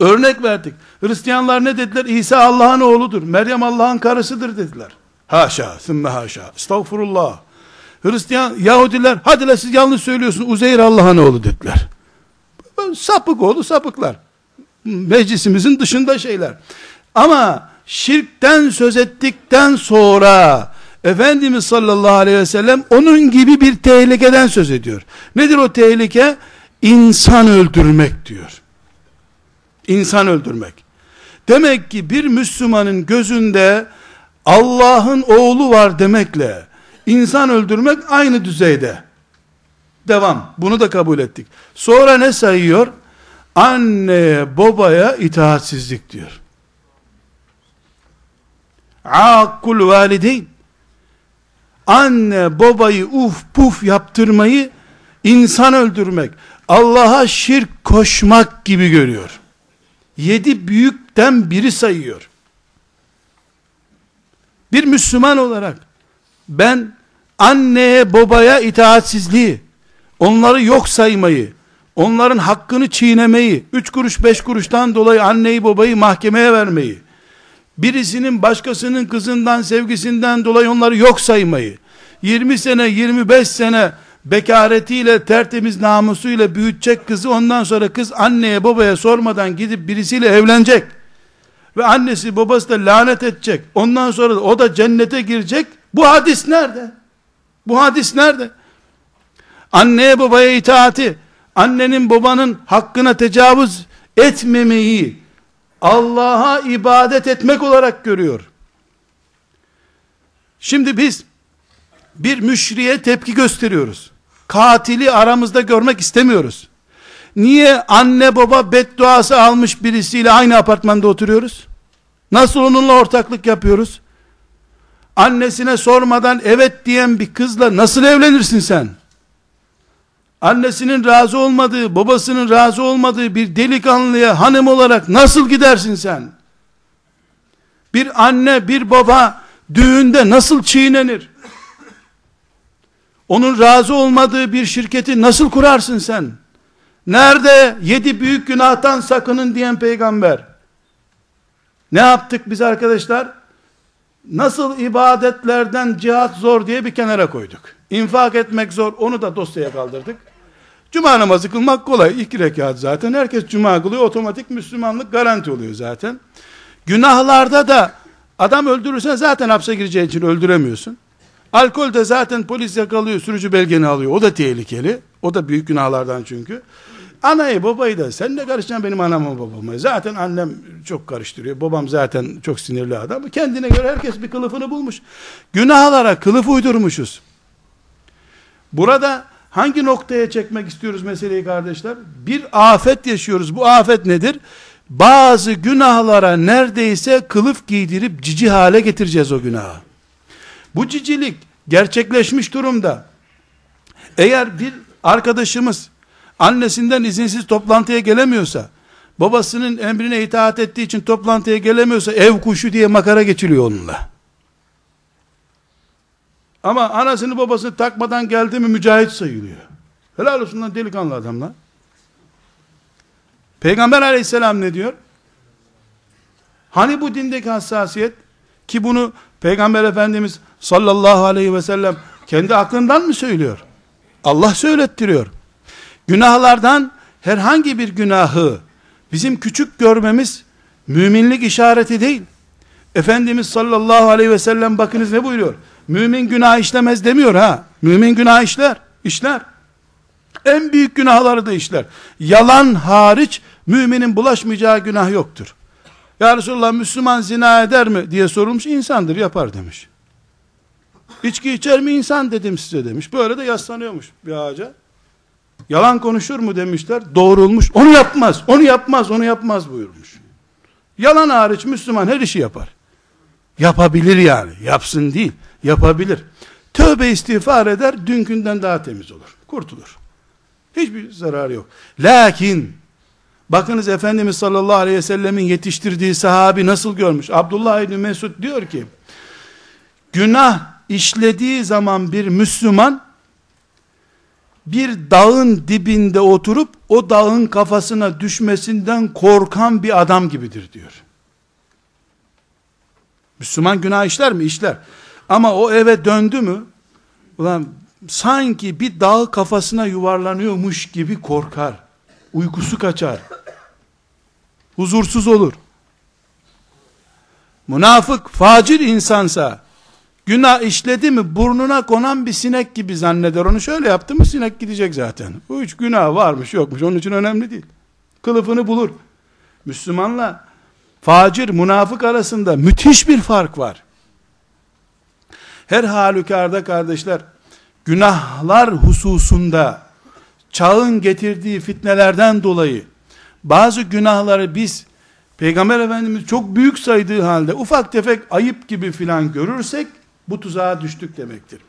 örnek verdik. Hristiyanlar ne dediler? İsa Allah'ın oğludur. Meryem Allah'ın karısıdır dediler. Haşa, sümme haşa. Estağfurullah. Hristiyan, Yahudiler, hadi la siz yanlış söylüyorsunuz. Uzeyr Allah'ın oğlu dediler. Sapık oğlu sapıklar. Meclisimizin dışında şeyler. Ama şirkten söz ettikten sonra Efendimiz sallallahu aleyhi ve sellem onun gibi bir tehlikeden söz ediyor. Nedir o tehlike? İnsan öldürmek diyor. İnsan öldürmek. Demek ki bir Müslümanın gözünde Allah'ın oğlu var demekle insan öldürmek aynı düzeyde. Devam. Bunu da kabul ettik. Sonra ne sayıyor? Anneye babaya itaatsizlik diyor. Akkul valideyn. Anne babayı uf puf yaptırmayı insan öldürmek, Allah'a şirk koşmak gibi görüyor. Yedi büyükten biri sayıyor. Bir Müslüman olarak ben anneye babaya itaatsizliği, onları yok saymayı, onların hakkını çiğnemeyi, üç kuruş beş kuruştan dolayı anneyi babayı mahkemeye vermeyi, birisinin başkasının kızından sevgisinden dolayı onları yok saymayı 20 sene 25 sene bekaretiyle tertemiz namusuyla büyütecek kızı ondan sonra kız anneye babaya sormadan gidip birisiyle evlenecek ve annesi babası da lanet edecek. Ondan sonra o da cennete girecek bu hadis nerede? bu hadis nerede? anneye babaya itaati annenin babanın hakkına tecavüz etmemeyi Allah'a ibadet etmek olarak görüyor. Şimdi biz bir müşriye tepki gösteriyoruz. Katili aramızda görmek istemiyoruz. Niye anne baba bedduası almış birisiyle aynı apartmanda oturuyoruz? Nasıl onunla ortaklık yapıyoruz? Annesine sormadan evet diyen bir kızla nasıl evlenirsin sen? annesinin razı olmadığı, babasının razı olmadığı bir delikanlıya hanım olarak nasıl gidersin sen? Bir anne, bir baba düğünde nasıl çiğnenir? Onun razı olmadığı bir şirketi nasıl kurarsın sen? Nerede yedi büyük günahtan sakının diyen peygamber? Ne yaptık biz arkadaşlar? Nasıl ibadetlerden cihat zor diye bir kenara koyduk. İnfak etmek zor, onu da dosyaya kaldırdık. Cuma namazı kılmak kolay. iki rekat zaten. Herkes cuma kılıyor. Otomatik Müslümanlık garanti oluyor zaten. Günahlarda da adam öldürürsen zaten hapse gireceği için öldüremiyorsun. Alkolde zaten polis yakalıyor, sürücü belgeni alıyor. O da tehlikeli. O da büyük günahlardan çünkü. Anayı babayı da sen ne karışacaksın benim anamı babamı. Zaten annem çok karıştırıyor. Babam zaten çok sinirli adam. Kendine göre herkes bir kılıfını bulmuş. Günahlara kılıf uydurmuşuz. Burada Hangi noktaya çekmek istiyoruz meseleyi kardeşler? Bir afet yaşıyoruz. Bu afet nedir? Bazı günahlara neredeyse kılıf giydirip cici hale getireceğiz o günahı. Bu cicilik gerçekleşmiş durumda. Eğer bir arkadaşımız annesinden izinsiz toplantıya gelemiyorsa, babasının emrine itaat ettiği için toplantıya gelemiyorsa ev kuşu diye makara geçiliyor onunla. Ama anasını babasını takmadan geldi mi mücahit sayılıyor. Helal olsun lan delikanlı adamlar. Peygamber aleyhisselam ne diyor? Hani bu dindeki hassasiyet? Ki bunu Peygamber Efendimiz sallallahu aleyhi ve sellem kendi aklından mı söylüyor? Allah söylettiriyor. Günahlardan herhangi bir günahı bizim küçük görmemiz müminlik işareti değil. Efendimiz sallallahu aleyhi ve sellem bakınız ne buyuruyor? Mümin günah işlemez demiyor ha. Mümin günah işler. işler. En büyük günahları da işler. Yalan hariç müminin bulaşmayacağı günah yoktur. Ya Resulallah Müslüman zina eder mi diye sorulmuş. insandır yapar demiş. İçki içer mi insan dedim size demiş. Böyle de yaslanıyormuş bir ağaca. Yalan konuşur mu demişler. Doğrulmuş. Onu yapmaz. Onu yapmaz. Onu yapmaz buyurmuş. Yalan hariç Müslüman her işi yapar. Yapabilir yani. Yapsın değil. Yapabilir. Tövbe istiğfar eder. Dünkünden daha temiz olur. Kurtulur. Hiçbir zararı yok. Lakin bakınız Efendimiz sallallahu aleyhi ve sellemin yetiştirdiği sahabi nasıl görmüş? Abdullah İbni Mesud diyor ki günah işlediği zaman bir Müslüman bir dağın dibinde oturup o dağın kafasına düşmesinden korkan bir adam gibidir diyor. Müslüman günah işler mi? İşler. Ama o eve döndü mü ulan sanki bir dağ kafasına yuvarlanıyormuş gibi korkar. Uykusu kaçar. Huzursuz olur. Münafık, facir insansa günah işledi mi burnuna konan bir sinek gibi zanneder. Onu şöyle yaptı mı sinek gidecek zaten. Bu üç günah varmış yokmuş onun için önemli değil. Kılıfını bulur. Müslümanla facir, münafık arasında müthiş bir fark var. Her halükarda kardeşler, günahlar hususunda çağın getirdiği fitnelerden dolayı bazı günahları biz Peygamber Efendimiz çok büyük saydığı halde ufak tefek ayıp gibi filan görürsek bu tuzağa düştük demektir.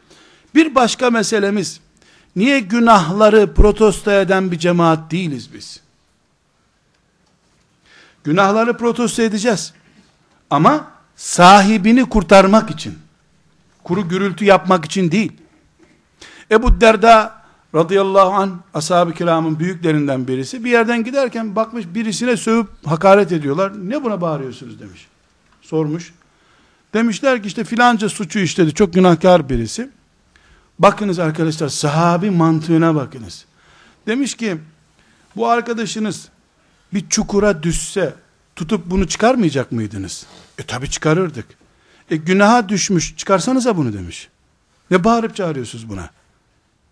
Bir başka meselemiz niye günahları protesto eden bir cemaat değiliz biz? Günahları protesto edeceğiz. Ama sahibini kurtarmak için kuru gürültü yapmak için değil. Ebu Derda radıyallahu an ashab-ı kiramın büyüklerinden birisi bir yerden giderken bakmış birisine sövüp hakaret ediyorlar. Ne buna bağırıyorsunuz demiş. Sormuş. Demişler ki işte filanca suçu işledi. Çok günahkar birisi. Bakınız arkadaşlar sahabi mantığına bakınız. Demiş ki bu arkadaşınız bir çukura düşse tutup bunu çıkarmayacak mıydınız? E tabi çıkarırdık. E günaha düşmüş çıkarsanıza bunu demiş. Ne bağırıp çağırıyorsunuz buna?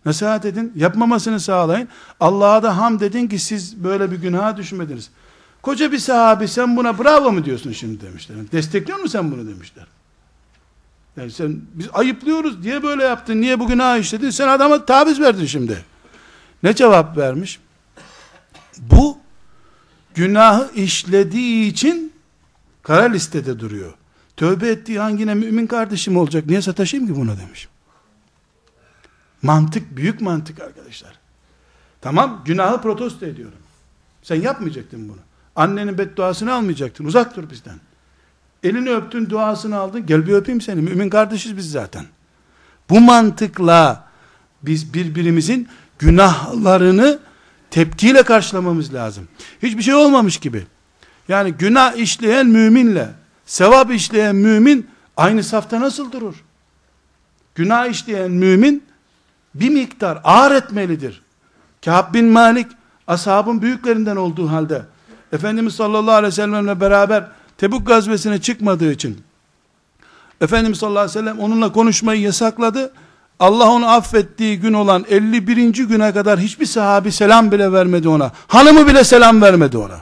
Nasihat edin, yapmamasını sağlayın. Allah'a da ham dedin ki siz böyle bir günaha düşmediniz. Koca bir sahabi sen buna bravo mu diyorsun şimdi demişler. Destekliyor musun sen bunu demişler. Yani sen biz ayıplıyoruz diye böyle yaptın. Niye bu günah işledin? Sen adama taviz verdin şimdi. Ne cevap vermiş? Bu günahı işlediği için kara listede duruyor. Tövbe ettiği hangine mümin kardeşim olacak? Niye sataşayım ki buna demiş. Mantık, büyük mantık arkadaşlar. Tamam, günahı protesto ediyorum. Sen yapmayacaktın bunu. Annenin bedduasını almayacaktın. Uzak dur bizden. Elini öptün, duasını aldın. Gel bir öpeyim seni. Mümin kardeşiz biz zaten. Bu mantıkla biz birbirimizin günahlarını tepkiyle karşılamamız lazım. Hiçbir şey olmamış gibi. Yani günah işleyen müminle sevap işleyen mümin aynı safta nasıl durur? Günah işleyen mümin bir miktar ağır etmelidir. Kâb bin Malik ashabın büyüklerinden olduğu halde Efendimiz sallallahu aleyhi ve sellemle beraber Tebuk gazvesine çıkmadığı için Efendimiz sallallahu aleyhi ve sellem onunla konuşmayı yasakladı. Allah onu affettiği gün olan 51. güne kadar hiçbir sahabi selam bile vermedi ona. Hanımı bile selam vermedi ona.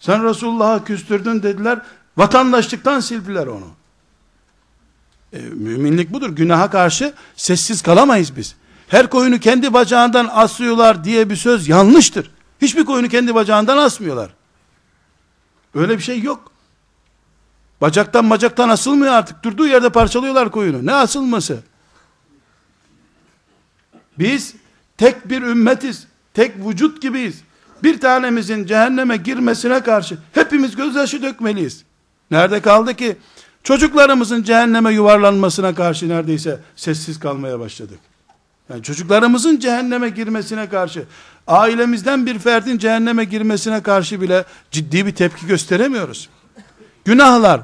Sen Resulullah'a küstürdün dediler. Vatandaşlıktan sildiler onu. E, müminlik budur. Günaha karşı sessiz kalamayız biz. her koyunu kendi bacağından asıyorlar diye bir söz yanlıştır. Hiçbir koyunu kendi bacağından asmıyorlar. Öyle bir şey yok. Bacaktan bacaktan asılmıyor artık. Durduğu yerde parçalıyorlar koyunu. Ne asılması? Biz tek bir ümmetiz. Tek vücut gibiyiz. Bir tanemizin cehenneme girmesine karşı hepimiz gözyaşı dökmeliyiz. Nerede kaldı ki? Çocuklarımızın cehenneme yuvarlanmasına karşı neredeyse sessiz kalmaya başladık. Yani çocuklarımızın cehenneme girmesine karşı, ailemizden bir ferdin cehenneme girmesine karşı bile ciddi bir tepki gösteremiyoruz. Günahlar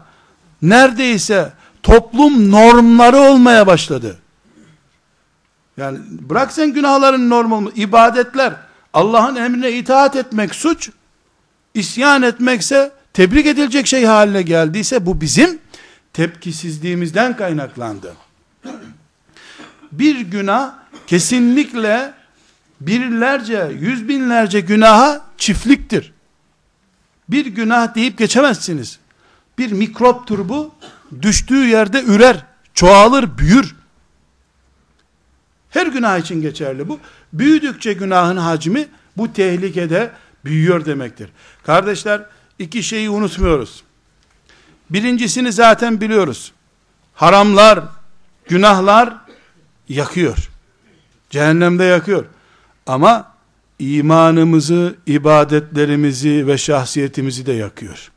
neredeyse toplum normları olmaya başladı. Yani bırak sen günahların normal ibadetler, Allah'ın emrine itaat etmek suç, isyan etmekse tebrik edilecek şey haline geldiyse bu bizim tepkisizliğimizden kaynaklandı. Bir günah kesinlikle birlerce, yüz binlerce günaha çiftliktir. Bir günah deyip geçemezsiniz. Bir mikroptur bu. Düştüğü yerde ürer, çoğalır, büyür. Her günah için geçerli bu. Büyüdükçe günahın hacmi bu tehlikede büyüyor demektir. Kardeşler iki şeyi unutmuyoruz. Birincisini zaten biliyoruz. Haramlar, günahlar yakıyor. Cehennemde yakıyor. Ama imanımızı, ibadetlerimizi ve şahsiyetimizi de yakıyor.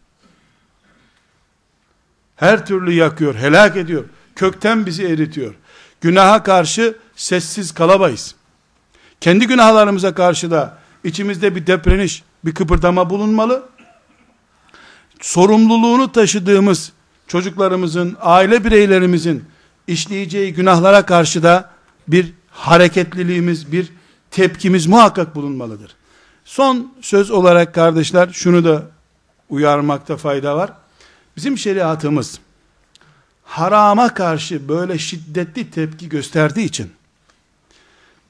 Her türlü yakıyor, helak ediyor. Kökten bizi eritiyor. Günaha karşı sessiz kalamayız. Kendi günahlarımıza karşı da içimizde bir depreniş, bir kıpırdama bulunmalı. Sorumluluğunu taşıdığımız çocuklarımızın, aile bireylerimizin işleyeceği günahlara karşı da bir hareketliliğimiz, bir tepkimiz muhakkak bulunmalıdır. Son söz olarak kardeşler şunu da uyarmakta fayda var. Bizim şeriatımız harama karşı böyle şiddetli tepki gösterdiği için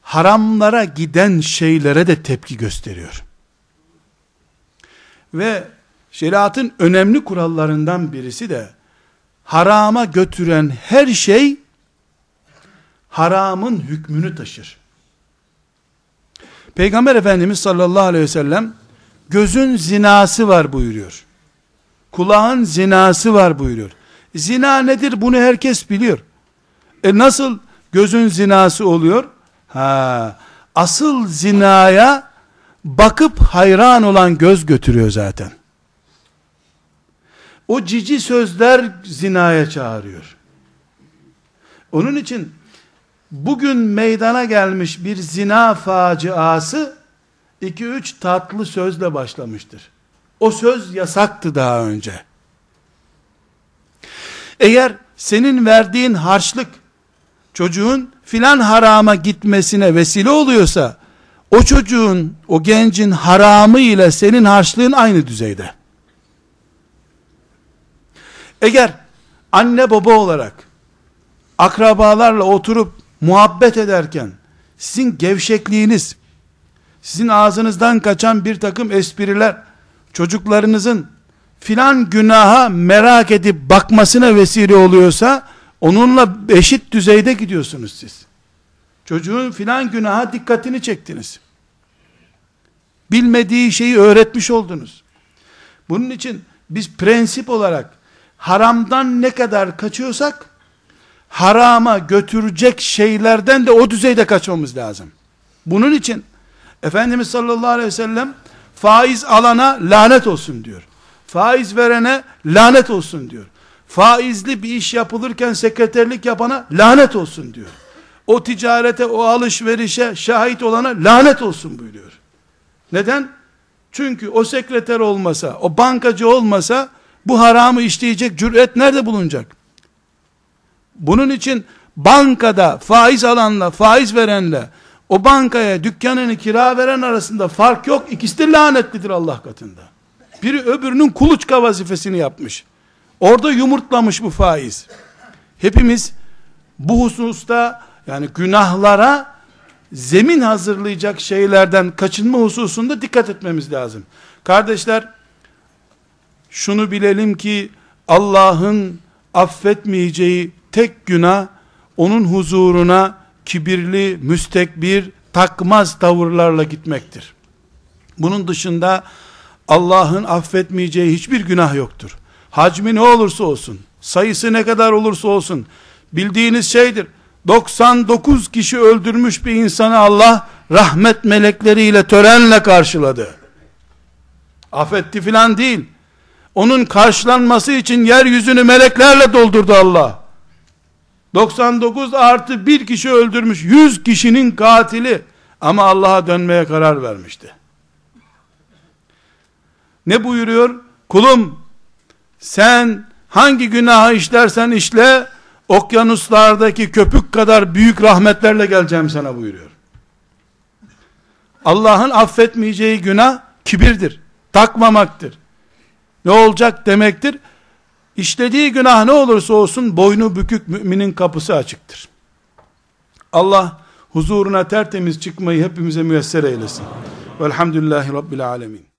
haramlara giden şeylere de tepki gösteriyor. Ve şeriatın önemli kurallarından birisi de harama götüren her şey haramın hükmünü taşır. Peygamber Efendimiz sallallahu aleyhi ve sellem gözün zinası var buyuruyor. Kulağın zinası var buyuruyor. Zina nedir bunu herkes biliyor. E nasıl gözün zinası oluyor? Ha, asıl zinaya bakıp hayran olan göz götürüyor zaten. O cici sözler zinaya çağırıyor. Onun için bugün meydana gelmiş bir zina faciası 2-3 tatlı sözle başlamıştır. O söz yasaktı daha önce. Eğer senin verdiğin harçlık çocuğun filan harama gitmesine vesile oluyorsa o çocuğun, o gencin haramı ile senin harçlığın aynı düzeyde. Eğer anne baba olarak akrabalarla oturup muhabbet ederken sizin gevşekliğiniz, sizin ağzınızdan kaçan bir takım espriler, çocuklarınızın filan günaha merak edip bakmasına vesile oluyorsa, onunla eşit düzeyde gidiyorsunuz siz. Çocuğun filan günaha dikkatini çektiniz. Bilmediği şeyi öğretmiş oldunuz. Bunun için biz prensip olarak haramdan ne kadar kaçıyorsak, harama götürecek şeylerden de o düzeyde kaçmamız lazım. Bunun için Efendimiz sallallahu aleyhi ve sellem faiz alana lanet olsun diyor. Faiz verene lanet olsun diyor. Faizli bir iş yapılırken sekreterlik yapana lanet olsun diyor. O ticarete, o alışverişe şahit olana lanet olsun buyuruyor. Neden? Çünkü o sekreter olmasa, o bankacı olmasa bu haramı işleyecek cüret nerede bulunacak? Bunun için bankada faiz alanla faiz verenle o bankaya dükkanını kira veren arasında fark yok. İkisi de lanetlidir Allah katında. Biri öbürünün kuluçka vazifesini yapmış. Orada yumurtlamış bu faiz. Hepimiz bu hususta yani günahlara zemin hazırlayacak şeylerden kaçınma hususunda dikkat etmemiz lazım. Kardeşler şunu bilelim ki Allah'ın affetmeyeceği tek günah onun huzuruna kibirli, müstekbir, takmaz tavırlarla gitmektir. Bunun dışında Allah'ın affetmeyeceği hiçbir günah yoktur. Hacmi ne olursa olsun, sayısı ne kadar olursa olsun, bildiğiniz şeydir. 99 kişi öldürmüş bir insanı Allah rahmet melekleriyle törenle karşıladı. Affetti filan değil. Onun karşılanması için yeryüzünü meleklerle doldurdu Allah. 99 artı bir kişi öldürmüş 100 kişinin katili ama Allah'a dönmeye karar vermişti. Ne buyuruyor? Kulum sen hangi günahı işlersen işle okyanuslardaki köpük kadar büyük rahmetlerle geleceğim sana buyuruyor. Allah'ın affetmeyeceği günah kibirdir. Takmamaktır. Ne olacak demektir. İşlediği günah ne olursa olsun boynu bükük müminin kapısı açıktır. Allah huzuruna tertemiz çıkmayı hepimize müyesser eylesin. Velhamdülillahi Rabbil Alemin.